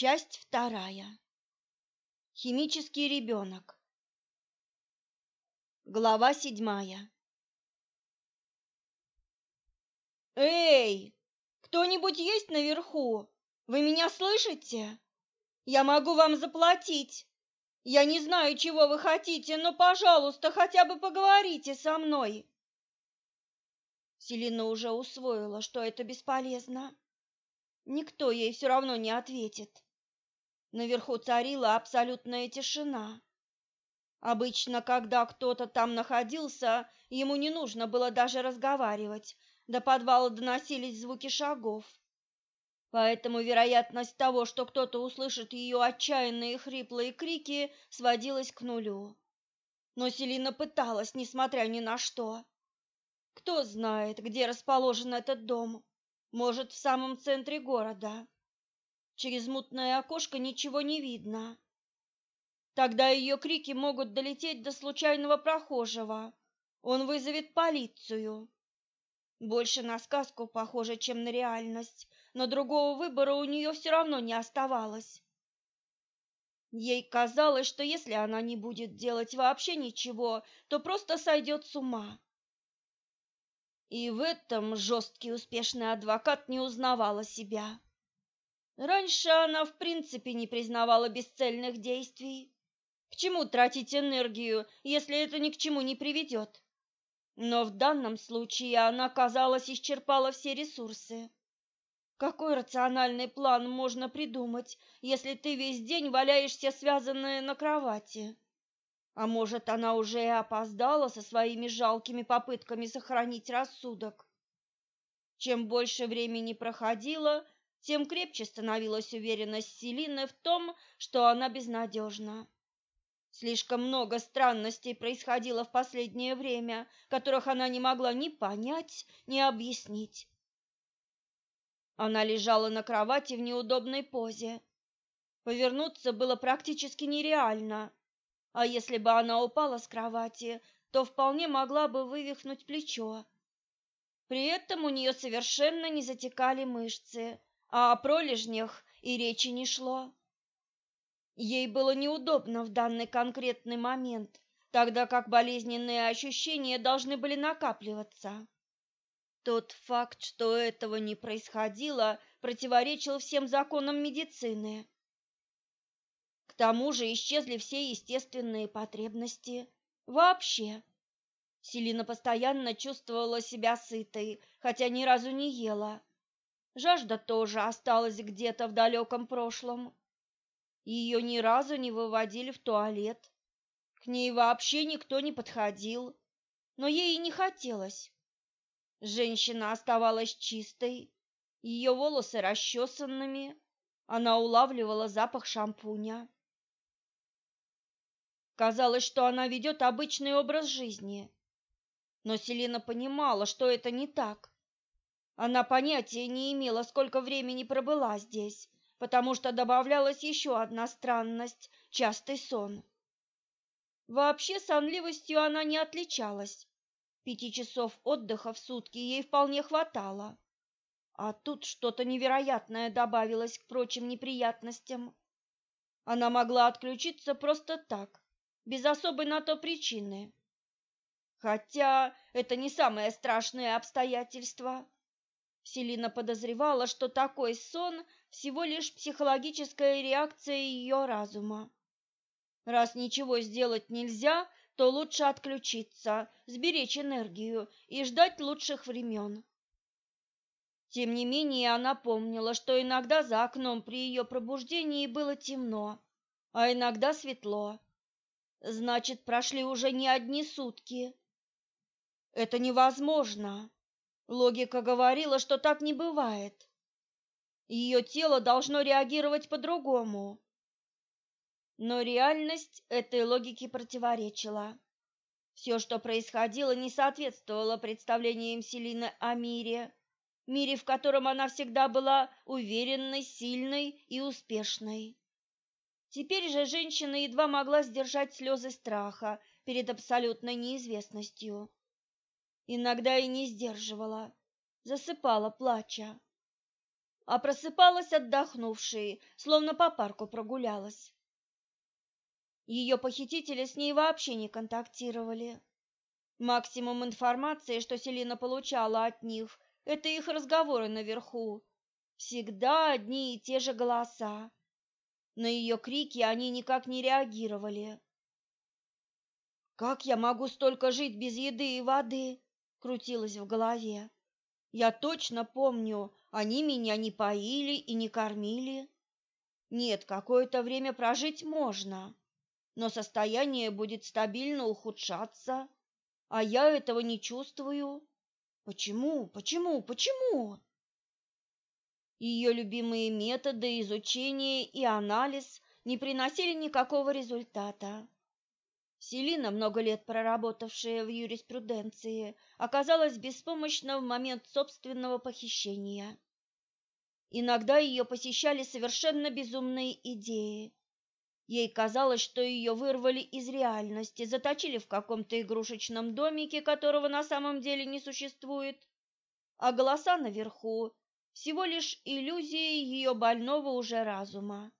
Часть вторая. Химический ребенок. Глава седьмая. Эй, кто-нибудь есть наверху? Вы меня слышите? Я могу вам заплатить. Я не знаю, чего вы хотите, но, пожалуйста, хотя бы поговорите со мной. Селина уже усвоила, что это бесполезно. Никто ей все равно не ответит. Наверху царила абсолютная тишина. Обычно, когда кто-то там находился, ему не нужно было даже разговаривать, до подвала доносились звуки шагов. Поэтому вероятность того, что кто-то услышит ее отчаянные хриплые крики, сводилась к нулю. Но Селина пыталась, несмотря ни на что. Кто знает, где расположен этот дом? Может, в самом центре города. Через мутное окошко ничего не видно. Тогда ее крики могут долететь до случайного прохожего. Он вызовет полицию. Больше на сказку похоже, чем на реальность, но другого выбора у нее все равно не оставалось. Ей казалось, что если она не будет делать вообще ничего, то просто сойдет с ума. И в этом жесткий успешный адвокат не узнавала себя. Раньше она в принципе не признавала бесцельных действий. К чему тратить энергию, если это ни к чему не приведет? Но в данном случае она, казалось, исчерпала все ресурсы. Какой рациональный план можно придумать, если ты весь день валяешься связанная на кровати? А может, она уже и опоздала со своими жалкими попытками сохранить рассудок? Чем больше времени проходило, тем крепче становилась уверенность Селины в том, что она безнадежна. Слишком много странностей происходило в последнее время, которых она не могла ни понять, ни объяснить. Она лежала на кровати в неудобной позе. Повернуться было практически нереально, а если бы она упала с кровати, то вполне могла бы вывихнуть плечо. При этом у нее совершенно не затекали мышцы, а о пролежнях и речи не шло. Ей было неудобно в данный конкретный момент, тогда как болезненные ощущения должны были накапливаться. Тот факт, что этого не происходило, противоречил всем законам медицины. К тому же исчезли все естественные потребности. Вообще. Селина постоянно чувствовала себя сытой, хотя ни разу не ела. Жажда тоже осталась где-то в далеком прошлом. Ее ни разу не выводили в туалет. К ней вообще никто не подходил, но ей и не хотелось. Женщина оставалась чистой, ее волосы расчесанными, она улавливала запах шампуня. Казалось, что она ведет обычный образ жизни, но Селена понимала, что это не так. Она понятия не имела, сколько времени пробыла здесь, потому что добавлялась еще одна странность – частый сон. Вообще сонливостью она не отличалась. Пяти часов отдыха в сутки ей вполне хватало. А тут что-то невероятное добавилось к прочим неприятностям. Она могла отключиться просто так, без особой на то причины. Хотя это не самое страшное обстоятельство. Селина подозревала, что такой сон всего лишь психологическая реакция ее разума. Раз ничего сделать нельзя, то лучше отключиться, сберечь энергию и ждать лучших времен. Тем не менее, она помнила, что иногда за окном при ее пробуждении было темно, а иногда светло. Значит, прошли уже не одни сутки. Это невозможно. Логика говорила, что так не бывает. Ее тело должно реагировать по-другому. Но реальность этой логике противоречила. Все, что происходило, не соответствовало представлениям Селины о мире, мире, в котором она всегда была уверенной, сильной и успешной. Теперь же женщина едва могла сдержать слезы страха перед абсолютной неизвестностью иногда и не сдерживала, засыпала плача. а просыпалась отдохнувшей, словно по парку прогулялась. Ее похитители с ней вообще не контактировали. Максимум информации, что Селина получала от них, это их разговоры наверху. Всегда одни и те же голоса. На ее крики они никак не реагировали. «Как я могу столько жить без еды и воды?» — крутилось в голове. «Я точно помню, они меня не поили и не кормили. Нет, какое-то время прожить можно, но состояние будет стабильно ухудшаться, а я этого не чувствую. Почему? Почему? Почему?» Ее любимые методы изучения и анализ не приносили никакого результата. Селина, много лет проработавшая в юриспруденции, оказалась беспомощна в момент собственного похищения. Иногда ее посещали совершенно безумные идеи. Ей казалось, что ее вырвали из реальности, заточили в каком-то игрушечном домике, которого на самом деле не существует, а голоса наверху всего лишь иллюзии ее больного уже разума.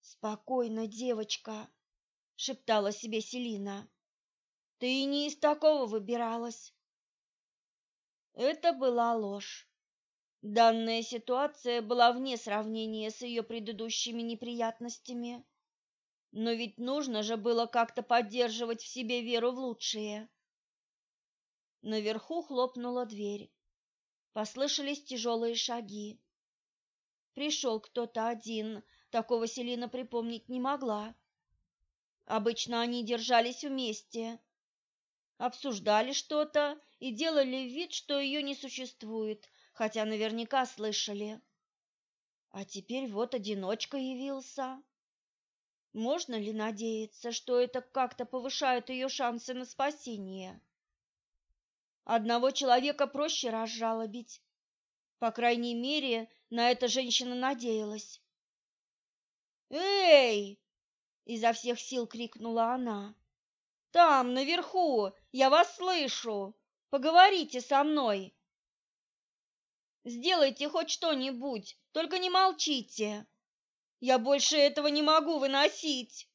«Спокойно, девочка», — шептала себе Селина. «Ты не из такого выбиралась». Это была ложь. Данная ситуация была вне сравнения с ее предыдущими неприятностями. Но ведь нужно же было как-то поддерживать в себе веру в лучшее. Наверху хлопнула дверь. Послышались тяжелые шаги. Пришел кто-то один, такого Селина припомнить не могла. Обычно они держались вместе, обсуждали что-то и делали вид, что ее не существует, хотя наверняка слышали. А теперь вот одиночка явился. Можно ли надеяться, что это как-то повышает ее шансы на спасение? Одного человека проще разжалобить. По крайней мере, на это женщина надеялась. «Эй!» — изо всех сил крикнула она. «Там, наверху! Я вас слышу! Поговорите со мной!» «Сделайте хоть что-нибудь, только не молчите! Я больше этого не могу выносить!»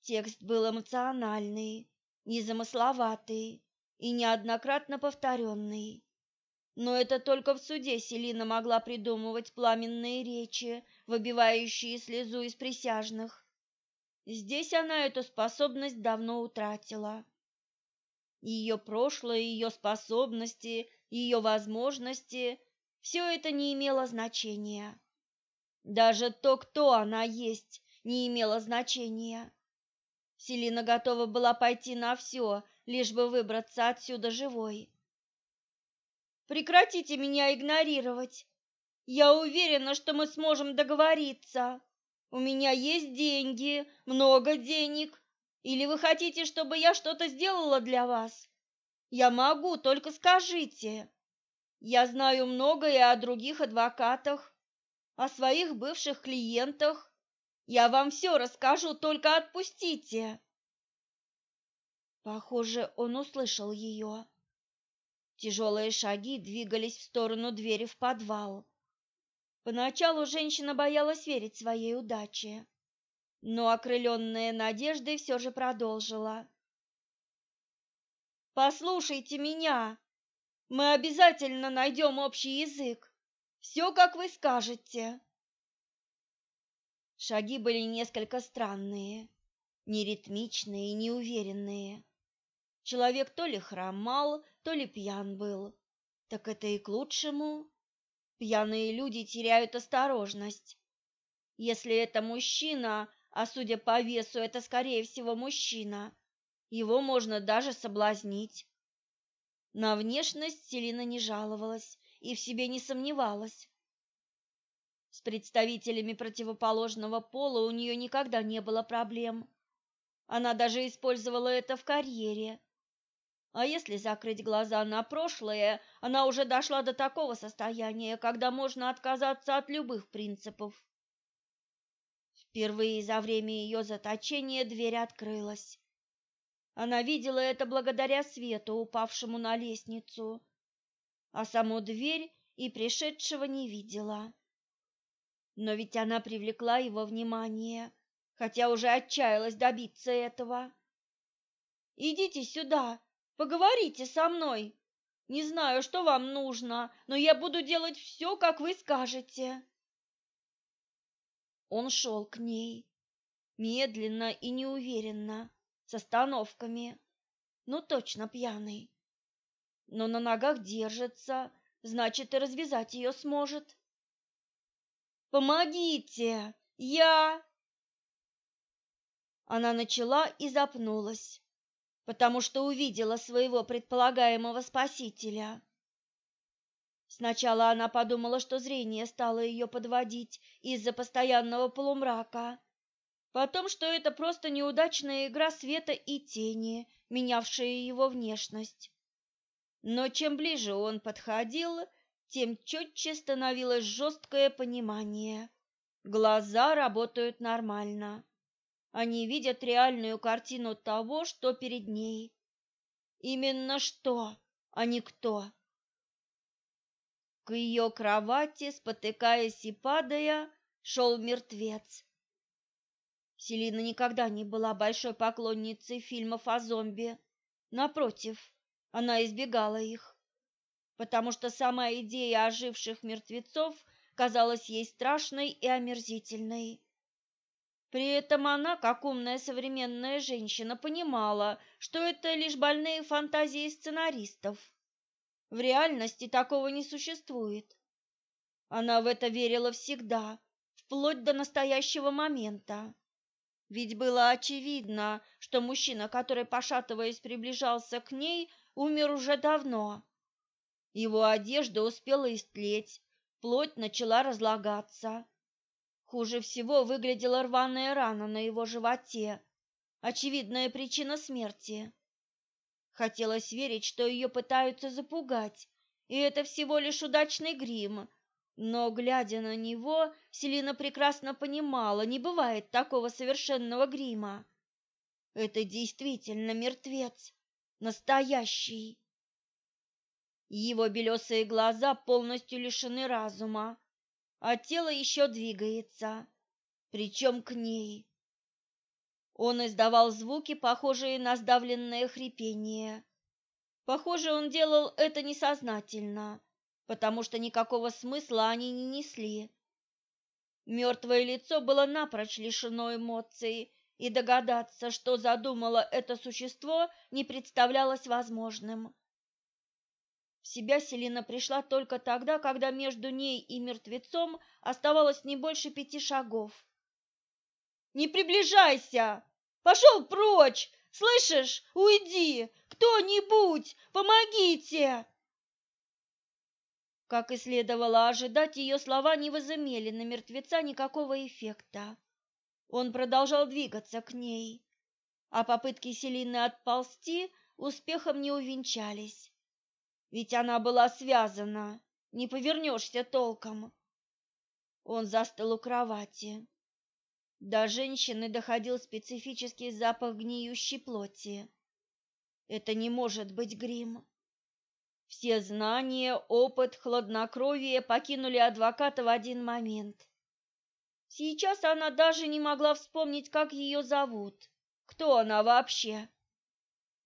Текст был эмоциональный, незамысловатый и неоднократно повторенный. Но это только в суде Селина могла придумывать пламенные речи, выбивающие слезу из присяжных. Здесь она эту способность давно утратила. Ее прошлое, ее способности, ее возможности – все это не имело значения. Даже то, кто она есть, не имело значения. Селина готова была пойти на все, лишь бы выбраться отсюда живой. Прекратите меня игнорировать. Я уверена, что мы сможем договориться. У меня есть деньги, много денег. Или вы хотите, чтобы я что-то сделала для вас? Я могу, только скажите. Я знаю многое о других адвокатах, о своих бывших клиентах. Я вам все расскажу, только отпустите. Похоже, он услышал ее. Тяжелые шаги двигались в сторону двери в подвал. Поначалу женщина боялась верить своей удаче, но, окрыленная надеждой, все же продолжила. «Послушайте меня! Мы обязательно найдем общий язык. Все, как вы скажете!» Шаги были несколько странные, неритмичные и неуверенные. Человек то ли хромал, то ли пьян был. Так это и к лучшему. Пьяные люди теряют осторожность. Если это мужчина, а судя по весу, это скорее всего мужчина, его можно даже соблазнить. На внешность Селина не жаловалась и в себе не сомневалась. С представителями противоположного пола у нее никогда не было проблем. Она даже использовала это в карьере. А если закрыть глаза на прошлое, она уже дошла до такого состояния, когда можно отказаться от любых принципов. Впервые за время ее заточения дверь открылась. Она видела это благодаря свету, упавшему на лестницу, а саму дверь и пришедшего не видела. Но ведь она привлекла его внимание, хотя уже отчаялась добиться этого. «Идите сюда, поговорите со мной. Не знаю, что вам нужно, но я буду делать все, как вы скажете». Он шел к ней, медленно и неуверенно, с остановками, ну точно пьяный. Но на ногах держится, значит и развязать ее сможет. Помогите! Я Она начала и запнулась, потому что увидела своего предполагаемого спасителя. Сначала она подумала, что зрение стало ее подводить из-за постоянного полумрака, потом, что это просто неудачная игра света и тени, менявшая его внешность. Но чем ближе он подходил, тем четче становилось жесткое понимание. Глаза работают нормально. Они видят реальную картину того, что перед ней. Именно что, а не кто. К ее кровати, спотыкаясь и падая, шел мертвец. Селина никогда не была большой поклонницей фильмов о зомби. Напротив, она избегала их, потому что сама идея оживших мертвецов казалась ей страшной и омерзительной. При этом она, как умная современная женщина, понимала, что это лишь больные фантазии сценаристов. В реальности такого не существует. Она в это верила всегда, вплоть до настоящего момента. Ведь было очевидно, что мужчина, который, пошатываясь, приближался к ней, умер уже давно. Его одежда успела истлеть, плоть начала разлагаться. Хуже всего выглядела рваная рана на его животе, очевидная причина смерти. Хотелось верить, что ее пытаются запугать, и это всего лишь удачный грим. Но, глядя на него, Селина прекрасно понимала, не бывает такого совершенного грима. Это действительно мертвец, настоящий. Его белесые глаза полностью лишены разума, а тело еще двигается, причем к ней. Он издавал звуки, похожие на сдавленное хрипение. Похоже, он делал это несознательно, потому что никакого смысла они не несли. Мертвое лицо было напрочь лишено эмоций, и догадаться, что задумало это существо, не представлялось возможным. Себя Селина пришла только тогда, когда между ней и мертвецом оставалось не больше пяти шагов. «Не приближайся!» Пошел прочь! Слышишь? Уйди! Кто-нибудь! Помогите!» Как и следовало ожидать, ее слова не возымели на мертвеца никакого эффекта. Он продолжал двигаться к ней, а попытки Селины отползти успехом не увенчались. Ведь она была связана, не повернешься толком. Он застыл у кровати. До женщины доходил специфический запах гниющей плоти. Это не может быть грим. Все знания, опыт, хладнокровие покинули адвоката в один момент. Сейчас она даже не могла вспомнить, как ее зовут, кто она вообще.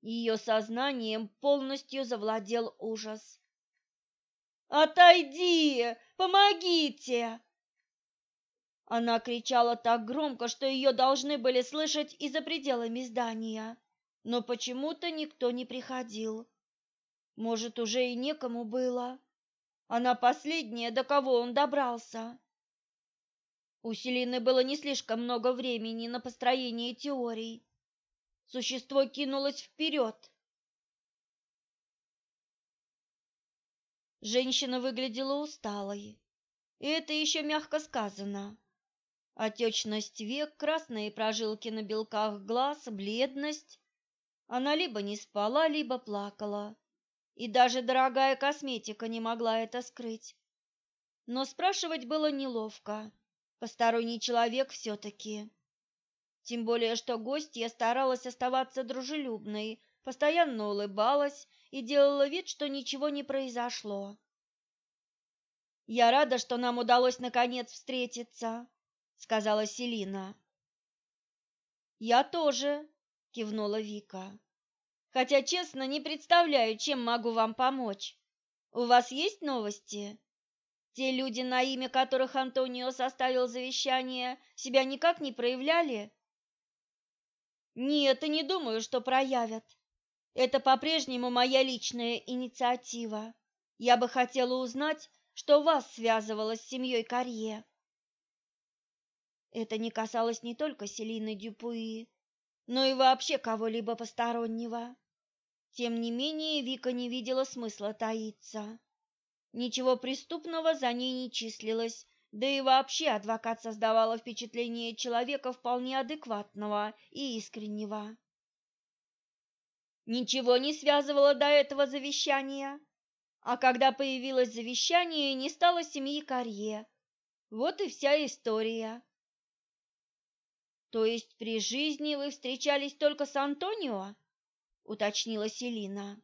Ее сознанием полностью завладел ужас. «Отойди! Помогите!» Она кричала так громко, что ее должны были слышать и за пределами здания, но почему-то никто не приходил. Может, уже и некому было. Она последняя, до кого он добрался. У Селины было не слишком много времени на построение теорий. Существо кинулось вперед. Женщина выглядела усталой, и это еще мягко сказано. Отечность век, красные прожилки на белках глаз, бледность. Она либо не спала, либо плакала. И даже дорогая косметика не могла это скрыть. Но спрашивать было неловко. Посторонний человек все-таки. Тем более, что гостья старалась оставаться дружелюбной, постоянно улыбалась и делала вид, что ничего не произошло. Я рада, что нам удалось наконец встретиться, сказала Селина. Я тоже, кивнула Вика. Хотя, честно, не представляю, чем могу вам помочь. У вас есть новости? Те люди, на имя которых Антонио составил завещание, себя никак не проявляли? Нет, и не думаю, что проявят. Это по-прежнему моя личная инициатива. Я бы хотела узнать, что вас связывало с семьей Карье. Это не касалось не только Селины Дюпуи, но и вообще кого-либо постороннего. Тем не менее, Вика не видела смысла таиться. Ничего преступного за ней не числилось, да и вообще адвокат создавала впечатление человека вполне адекватного и искреннего. Ничего не связывало до этого завещания, а когда появилось завещание, не стало семьи Карье. Вот и вся история. То есть при жизни вы встречались только с Антонио? уточнила Селина.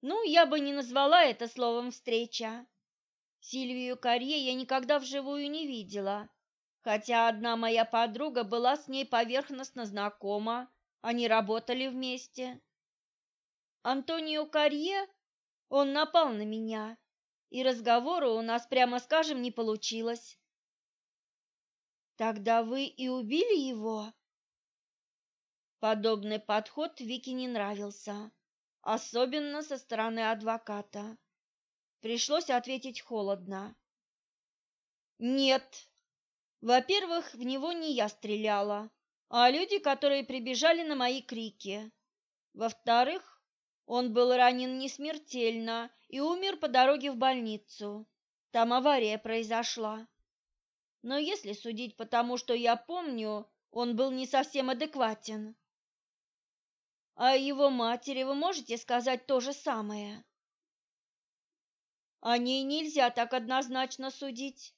Ну, я бы не назвала это словом встреча. Сильвию Карье я никогда вживую не видела, хотя одна моя подруга была с ней поверхностно знакома, они работали вместе. Антонио Карье, он напал на меня, и разговора у нас, прямо скажем, не получилось. Тогда вы и убили его? Подобный подход Вике не нравился, особенно со стороны адвоката. Пришлось ответить холодно. Нет. Во-первых, в него не я стреляла, а люди, которые прибежали на мои крики. Во-вторых, он был ранен не смертельно и умер по дороге в больницу. Там авария произошла. Но если судить по тому, что я помню, он был не совсем адекватен. А его матери вы можете сказать то же самое? О ней нельзя так однозначно судить.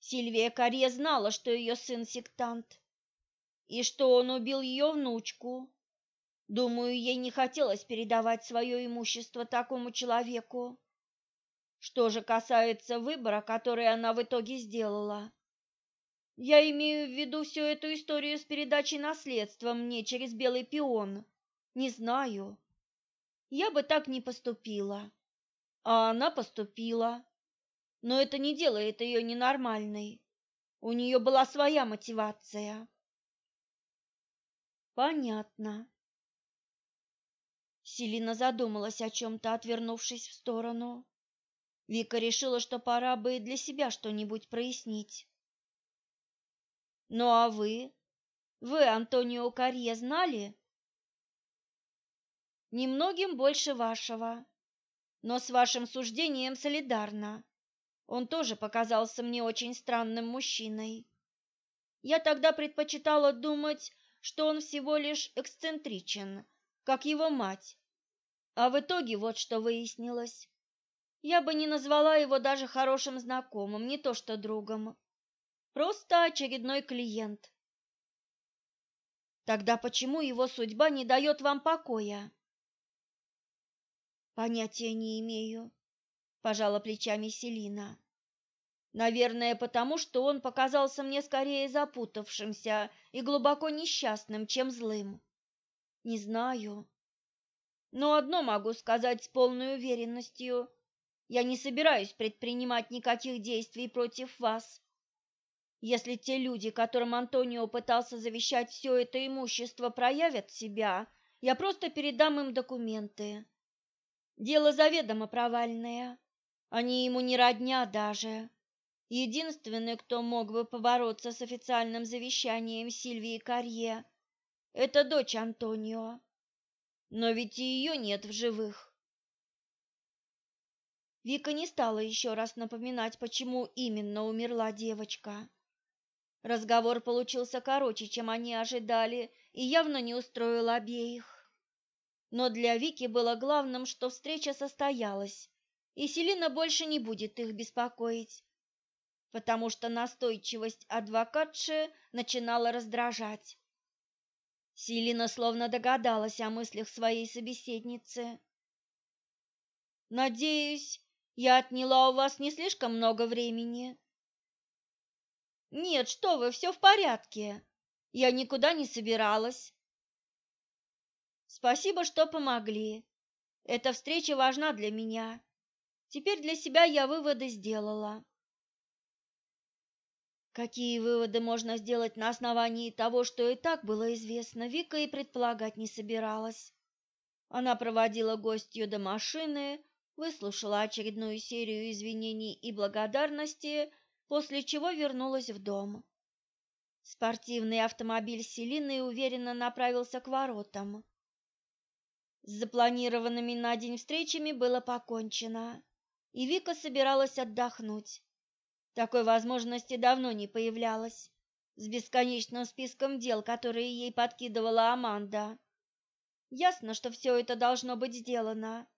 Сильвия Карье знала, что ее сын сектант, и что он убил ее внучку. Думаю, ей не хотелось передавать свое имущество такому человеку. Что же касается выбора, который она в итоге сделала, я имею в виду всю эту историю с передачей наследства мне через белый пион. Не знаю. Я бы так не поступила. А она поступила. Но это не делает ее ненормальной. У нее была своя мотивация. Понятно. Селина задумалась о чем-то, отвернувшись в сторону. Вика решила, что пора бы и для себя что-нибудь прояснить. Ну а вы? Вы Антонио Карье знали? Немногим больше вашего, но с вашим суждением солидарна. Он тоже показался мне очень странным мужчиной. Я тогда предпочитала думать, что он всего лишь эксцентричен, как его мать. А в итоге вот что выяснилось. Я бы не назвала его даже хорошим знакомым, не то что другом. Просто очередной клиент. Тогда почему его судьба не дает вам покоя? Понятия не имею, пожала плечами Селина. Наверное, потому что он показался мне скорее запутавшимся и глубоко несчастным, чем злым. Не знаю. Но одно могу сказать с полной уверенностью. Я не собираюсь предпринимать никаких действий против вас. Если те люди, которым Антонио пытался завещать все это имущество, проявят себя, я просто передам им документы. Дело заведомо провальное. Они ему не родня даже. Единственный, кто мог бы побороться с официальным завещанием Сильвии Карье, это дочь Антонио. Но ведь и ее нет в живых. Вика не стала еще раз напоминать, почему именно умерла девочка. Разговор получился короче, чем они ожидали, и явно не устроил обеих. Но для Вики было главным, что встреча состоялась, и Селина больше не будет их беспокоить, потому что настойчивость адвокатши начинала раздражать. Селина словно догадалась о мыслях своей собеседницы. «Надеюсь, Я отняла у вас не слишком много времени. Нет, что вы, все в порядке. Я никуда не собиралась. Спасибо, что помогли. Эта встреча важна для меня. Теперь для себя я выводы сделала. Какие выводы можно сделать на основании того, что и так было известно, Вика и предполагать не собиралась. Она проводила гостью до машины, выслушала очередную серию извинений и благодарности, после чего вернулась в дом. Спортивный автомобиль Селины уверенно направился к воротам. С запланированными на день встречами было покончено, и Вика собиралась отдохнуть. Такой возможности давно не появлялось, с бесконечным списком дел, которые ей подкидывала Аманда. Ясно, что все это должно быть сделано,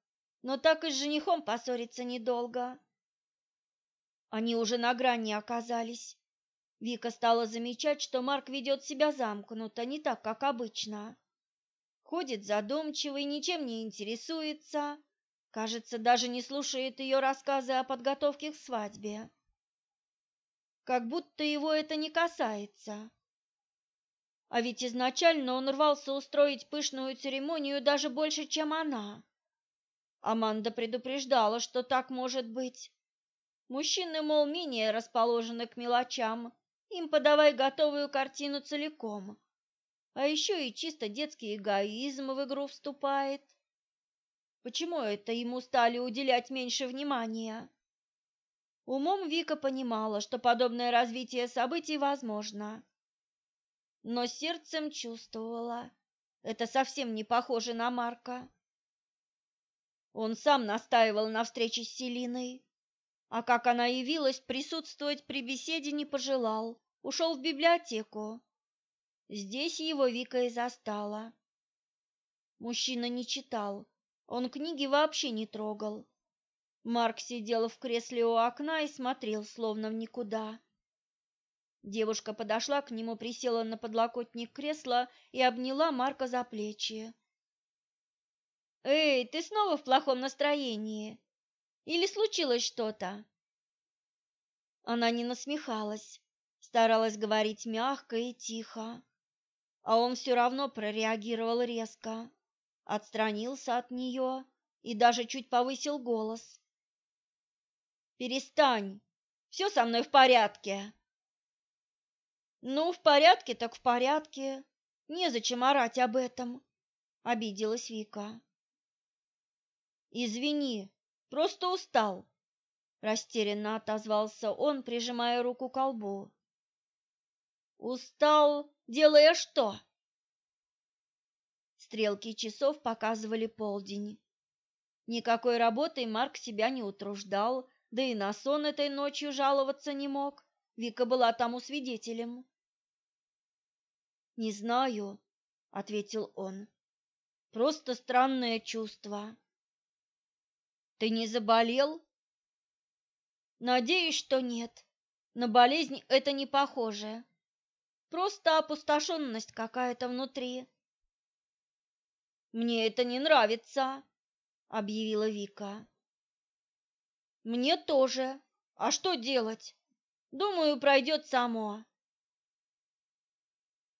но так и с женихом поссориться недолго. Они уже на грани оказались. Вика стала замечать, что Марк ведет себя замкнуто, не так, как обычно. Ходит задумчивый, ничем не интересуется, кажется, даже не слушает ее рассказы о подготовке к свадьбе как будто его это не касается. А ведь изначально он рвался устроить пышную церемонию даже больше, чем она. Аманда предупреждала, что так может быть. Мужчины, мол, менее расположены к мелочам, им подавай готовую картину целиком. А еще и чисто детский эгоизм в игру вступает. Почему это ему стали уделять меньше внимания? Умом Вика понимала, что подобное развитие событий возможно, но сердцем чувствовала, это совсем не похоже на Марка. Он сам настаивал на встрече с Селиной, а как она явилась, присутствовать при беседе не пожелал, ушел в библиотеку. Здесь его Вика и застала. Мужчина не читал, он книги вообще не трогал Марк сидел в кресле у окна и смотрел словно в никуда. Девушка подошла к нему, присела на подлокотник кресла и обняла Марка за плечи. «Эй, ты снова в плохом настроении? Или случилось что-то?» Она не насмехалась, старалась говорить мягко и тихо, а он все равно прореагировал резко, отстранился от нее и даже чуть повысил голос. Перестань. Все со мной в порядке. Ну, в порядке так в порядке. Незачем орать об этом, обиделась Вика. Извини, просто устал, растерянно отозвался он, прижимая руку к колбу. Устал, делая что? Стрелки часов показывали полдень. Никакой работой Марк себя не утруждал, да и на сон этой ночью жаловаться не мог. Вика была тому свидетелем. «Не знаю», — ответил он. «Просто странное чувство». «Ты не заболел?» «Надеюсь, что нет. На болезнь это не похоже. Просто опустошенность какая-то внутри». «Мне это не нравится», — объявила Вика. Мне тоже. А что делать? Думаю, пройдет само.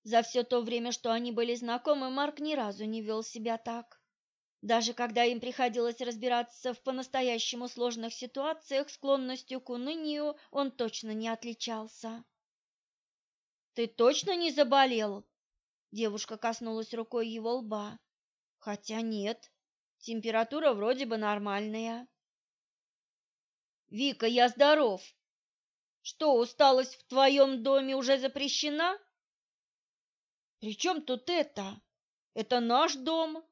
За все то время, что они были знакомы, Марк ни разу не вел себя так. Даже когда им приходилось разбираться в по-настоящему сложных ситуациях, склонностью к унынию он точно не отличался. «Ты точно не заболел?» Девушка коснулась рукой его лба. «Хотя нет, температура вроде бы нормальная». Вика, я здоров. Что, усталость в твоем доме уже запрещена? При чем тут это? Это наш дом.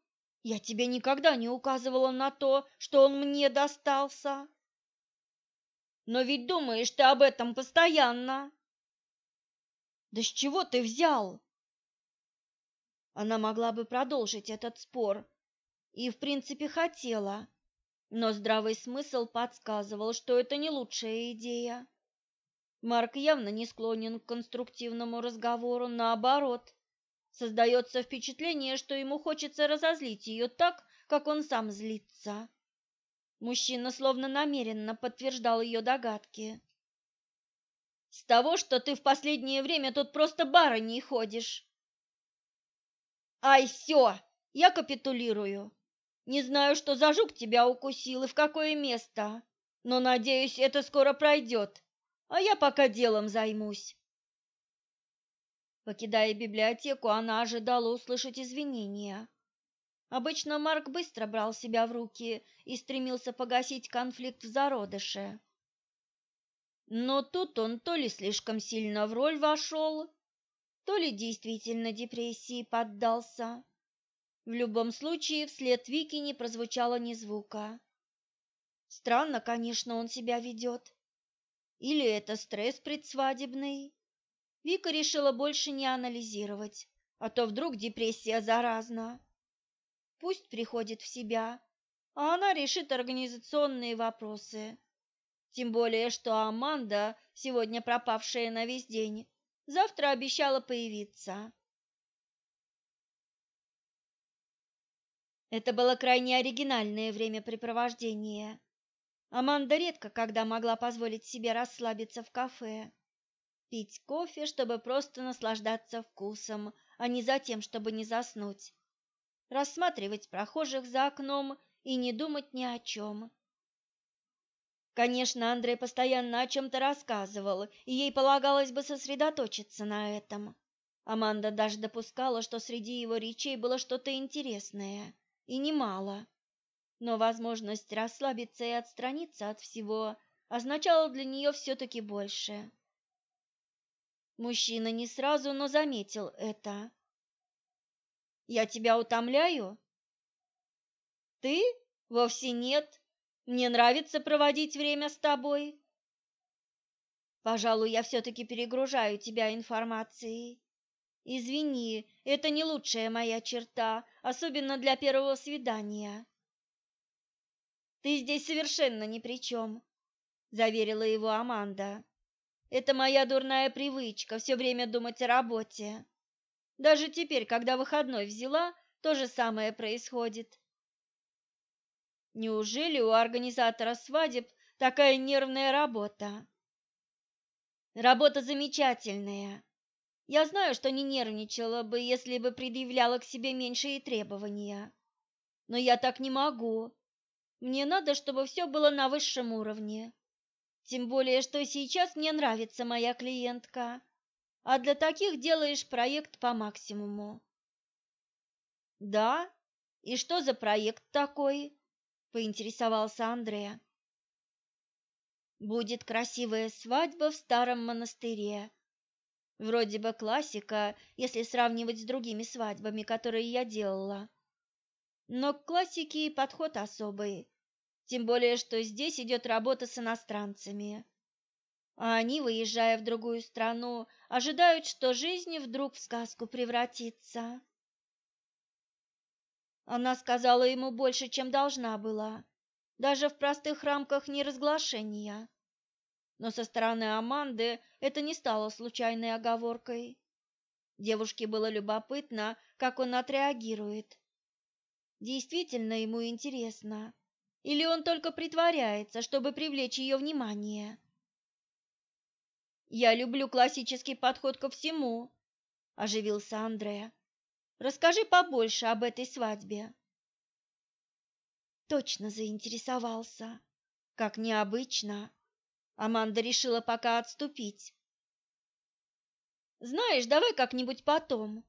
Я тебе никогда не указывала на то, что он мне достался. Но ведь думаешь ты об этом постоянно. Да с чего ты взял? Она могла бы продолжить этот спор и, в принципе, хотела, но здравый смысл подсказывал, что это не лучшая идея. Марк явно не склонен к конструктивному разговору, наоборот. Создается впечатление, что ему хочется разозлить ее так, как он сам злится. Мужчина словно намеренно подтверждал ее догадки. С того, что ты в последнее время тут просто барыней ходишь. Ай, все, я капитулирую. Не знаю, что за жук тебя укусил и в какое место, но, надеюсь, это скоро пройдет, а я пока делом займусь. Покидая библиотеку, она ожидала услышать извинения. Обычно Марк быстро брал себя в руки и стремился погасить конфликт в зародыше. Но тут он то ли слишком сильно в роль вошел, то ли действительно депрессии поддался. В любом случае, вслед Вики не прозвучало ни звука. Странно, конечно, он себя ведет. Или это стресс предсвадебный? Вика решила больше не анализировать, а то вдруг депрессия заразна. Пусть приходит в себя, а она решит организационные вопросы. Тем более, что Аманда, сегодня пропавшая на весь день, завтра обещала появиться. Это было крайне оригинальное времяпрепровождение. Аманда редко когда могла позволить себе расслабиться в кафе, пить кофе, чтобы просто наслаждаться вкусом, а не за тем, чтобы не заснуть, рассматривать прохожих за окном и не думать ни о чем. Конечно, Андрей постоянно о чем-то рассказывал, и ей полагалось бы сосредоточиться на этом. Аманда даже допускала, что среди его речей было что-то интересное, и немало. Но возможность расслабиться и отстраниться от всего означала для нее все-таки больше. Мужчина не сразу, но заметил это. «Я тебя утомляю?» «Ты? Вовсе нет. Мне нравится проводить время с тобой. Пожалуй, я все-таки перегружаю тебя информацией. Извини, это не лучшая моя черта, особенно для первого свидания. Ты здесь совершенно ни при чем, заверила его Аманда. Это моя дурная привычка все время думать о работе. Даже теперь, когда выходной взяла, то же самое происходит. Неужели у организатора свадеб такая нервная работа? Работа замечательная. Я знаю, что не нервничала бы, если бы предъявляла к себе меньшие требования. Но я так не могу. Мне надо, чтобы все было на высшем уровне. Тем более, что сейчас мне нравится моя клиентка. А для таких делаешь проект по максимуму. Да? И что за проект такой? Поинтересовался Андрея. Будет красивая свадьба в старом монастыре. Вроде бы классика, если сравнивать с другими свадьбами, которые я делала. Но к классике подход особый, тем более что здесь идет работа с иностранцами. А они, выезжая в другую страну, ожидают, что жизнь вдруг в сказку превратится. Она сказала ему больше, чем должна была, даже в простых рамках неразглашения. Но со стороны Аманды это не стало случайной оговоркой. Девушке было любопытно, как он отреагирует. Действительно ему интересно, или он только притворяется, чтобы привлечь ее внимание? Я люблю классический подход ко всему, оживился Андреа. Расскажи побольше об этой свадьбе. Точно заинтересовался. Как необычно. Аманда решила пока отступить. Знаешь, давай как-нибудь потом.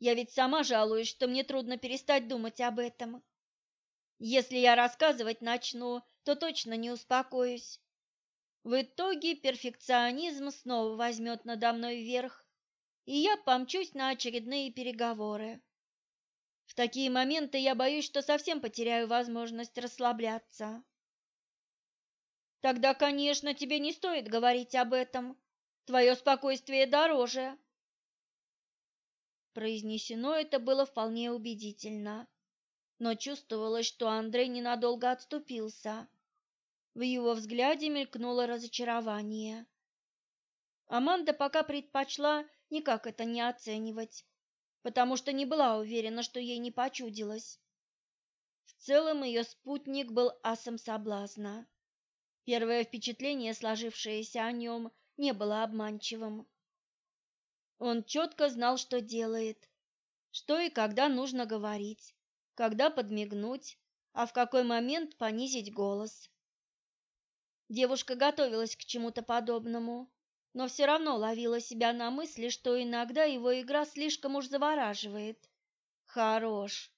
Я ведь сама жалуюсь, что мне трудно перестать думать об этом. Если я рассказывать начну, то точно не успокоюсь. В итоге перфекционизм снова возьмет надо мной верх, и я помчусь на очередные переговоры. В такие моменты я боюсь, что совсем потеряю возможность расслабляться. Тогда, конечно, тебе не стоит говорить об этом. Твое спокойствие дороже. Произнесено это было вполне убедительно, но чувствовалось, что Андрей ненадолго отступился. В его взгляде мелькнуло разочарование. Аманда пока предпочла никак это не оценивать, потому что не была уверена, что ей не почудилось. В целом ее спутник был асом соблазна. Первое впечатление, сложившееся о нем, не было обманчивым. Он четко знал, что делает, что и когда нужно говорить, когда подмигнуть, а в какой момент понизить голос. Девушка готовилась к чему-то подобному, но все равно ловила себя на мысли, что иногда его игра слишком уж завораживает. Хорош.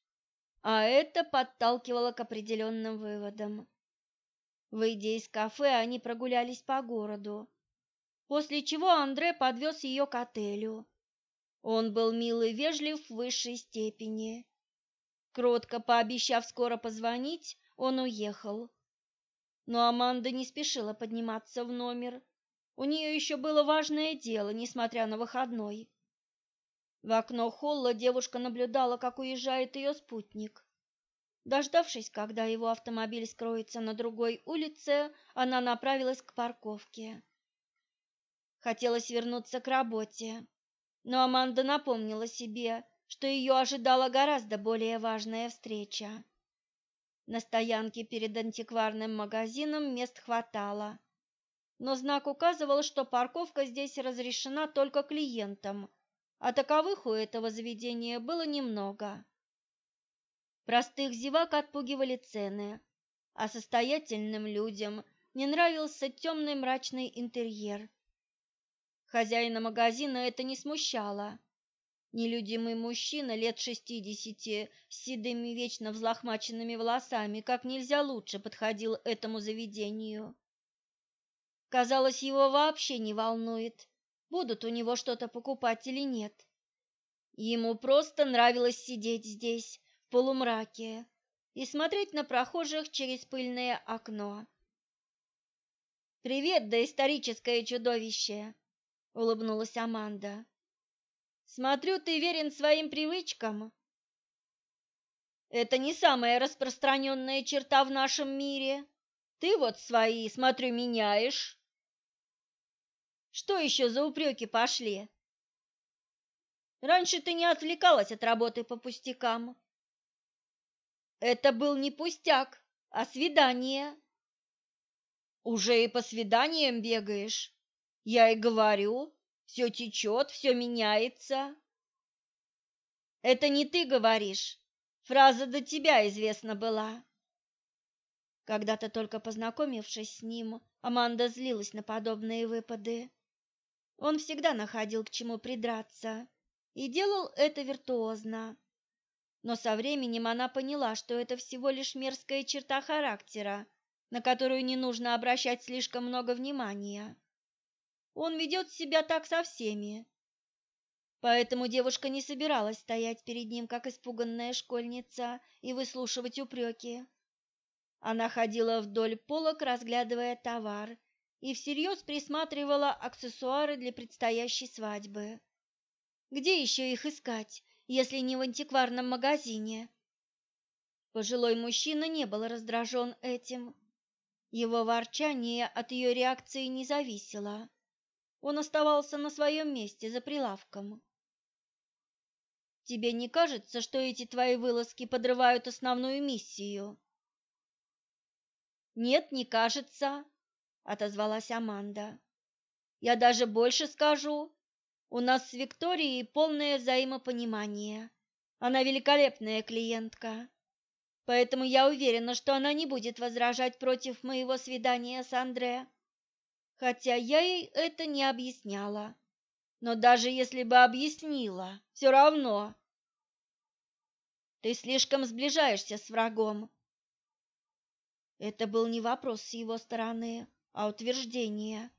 А это подталкивало к определенным выводам. Выйдя из кафе, они прогулялись по городу, после чего Андре подвез ее к отелю. Он был мил и вежлив в высшей степени. Кротко пообещав скоро позвонить, он уехал. Но Аманда не спешила подниматься в номер. У нее еще было важное дело, несмотря на выходной. В окно холла девушка наблюдала, как уезжает ее спутник. Дождавшись, когда его автомобиль скроется на другой улице, она направилась к парковке. Хотелось вернуться к работе, но Аманда напомнила себе, что ее ожидала гораздо более важная встреча. На стоянке перед антикварным магазином мест хватало, но знак указывал, что парковка здесь разрешена только клиентам, а таковых у этого заведения было немного. Простых зевак отпугивали цены, а состоятельным людям не нравился темный мрачный интерьер. Хозяина магазина это не смущало. Нелюдимый мужчина лет шестидесяти с седыми вечно взлохмаченными волосами как нельзя лучше подходил этому заведению. Казалось, его вообще не волнует, будут у него что-то покупать или нет. Ему просто нравилось сидеть здесь, полумраке и смотреть на прохожих через пыльное окно. «Привет, доисторическое чудовище!» — улыбнулась Аманда. «Смотрю, ты верен своим привычкам». «Это не самая распространенная черта в нашем мире. Ты вот свои, смотрю, меняешь». «Что еще за упреки пошли?» «Раньше ты не отвлекалась от работы по пустякам». Это был не пустяк, а свидание. Уже и по свиданиям бегаешь. Я и говорю, все течет, все меняется. Это не ты говоришь. Фраза до тебя известна была. Когда-то только познакомившись с ним, Аманда злилась на подобные выпады. Он всегда находил к чему придраться и делал это виртуозно но со временем она поняла, что это всего лишь мерзкая черта характера, на которую не нужно обращать слишком много внимания. Он ведет себя так со всеми. Поэтому девушка не собиралась стоять перед ним, как испуганная школьница, и выслушивать упреки. Она ходила вдоль полок, разглядывая товар, и всерьез присматривала аксессуары для предстоящей свадьбы. Где еще их искать, если не в антикварном магазине. Пожилой мужчина не был раздражен этим. Его ворчание от ее реакции не зависело. Он оставался на своем месте за прилавком. Тебе не кажется, что эти твои вылазки подрывают основную миссию? Нет, не кажется, отозвалась Аманда. Я даже больше скажу, у нас с Викторией полное взаимопонимание. Она великолепная клиентка. Поэтому я уверена, что она не будет возражать против моего свидания с Андре. Хотя я ей это не объясняла. Но даже если бы объяснила, все равно. Ты слишком сближаешься с врагом. Это был не вопрос с его стороны, а утверждение.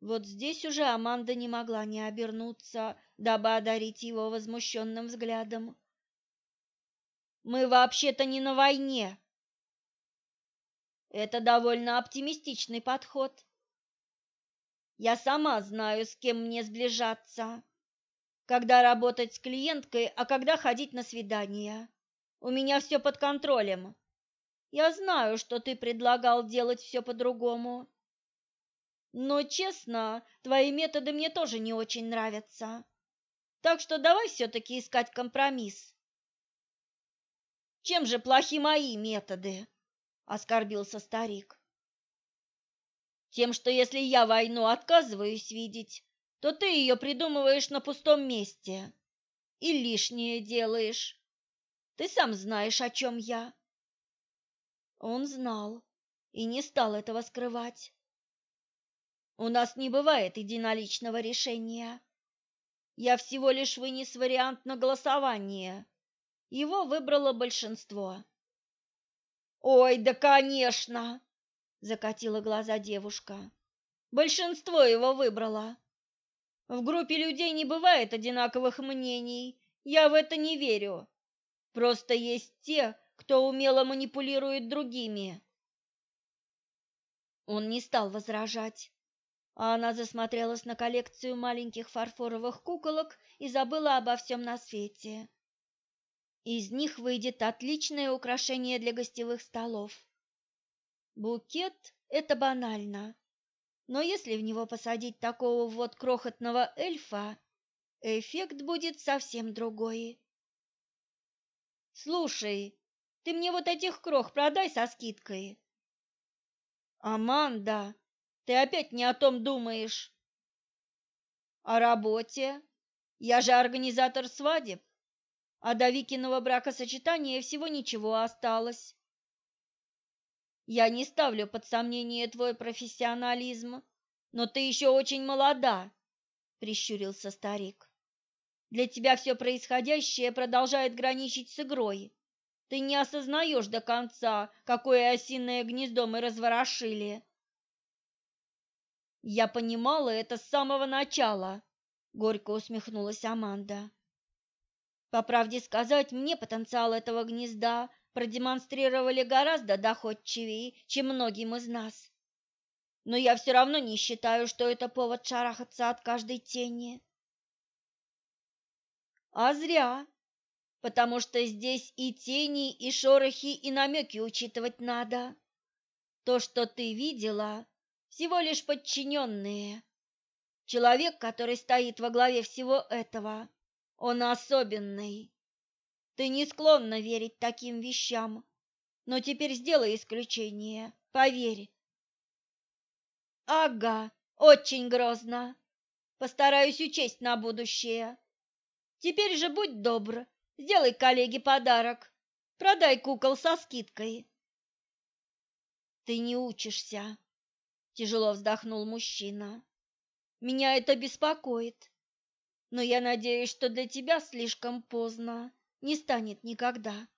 Вот здесь уже Аманда не могла не обернуться, дабы одарить его возмущенным взглядом. «Мы вообще-то не на войне!» Это довольно оптимистичный подход. Я сама знаю, с кем мне сближаться, когда работать с клиенткой, а когда ходить на свидания. У меня все под контролем. Я знаю, что ты предлагал делать все по-другому. Но, честно, твои методы мне тоже не очень нравятся. Так что давай все-таки искать компромисс. Чем же плохи мои методы? оскорбился старик. Тем, что если я войну отказываюсь видеть, то ты ее придумываешь на пустом месте и лишнее делаешь. Ты сам знаешь, о чем я. Он знал и не стал этого скрывать. У нас не бывает единоличного решения. Я всего лишь вынес вариант на голосование. Его выбрало большинство. Ой, да, конечно, закатила глаза девушка. Большинство его выбрало. В группе людей не бывает одинаковых мнений. Я в это не верю. Просто есть те, кто умело манипулирует другими. Он не стал возражать, а она засмотрелась на коллекцию маленьких фарфоровых куколок и забыла обо всем на свете. Из них выйдет отличное украшение для гостевых столов. Букет – это банально, но если в него посадить такого вот крохотного эльфа, эффект будет совсем другой. Слушай, ты мне вот этих крох продай со скидкой. Аманда, ты опять не о том думаешь. О работе? Я же организатор свадеб. А до Викиного бракосочетания всего ничего осталось. Я не ставлю под сомнение твой профессионализм, но ты еще очень молода, прищурился старик. Для тебя все происходящее продолжает граничить с игрой. Ты не осознаешь до конца, какое осиное гнездо мы разворошили. Я понимала это с самого начала, горько усмехнулась Аманда. По правде сказать, мне потенциал этого гнезда продемонстрировали гораздо доходчивее, чем многим из нас. Но я все равно не считаю, что это повод шарахаться от каждой тени. А зря потому что здесь и тени, и шорохи, и намеки учитывать надо. То, что ты видела, всего лишь подчиненные. Человек, который стоит во главе всего этого, он особенный. Ты не склонна верить таким вещам, но теперь сделай исключение, поверь. Ага, очень грозно. Постараюсь учесть на будущее. Теперь же будь добр, Сделай коллеге подарок. Продай кукол со скидкой. Ты не учишься, тяжело вздохнул мужчина. Меня это беспокоит. Но я надеюсь, что для тебя слишком поздно не станет никогда.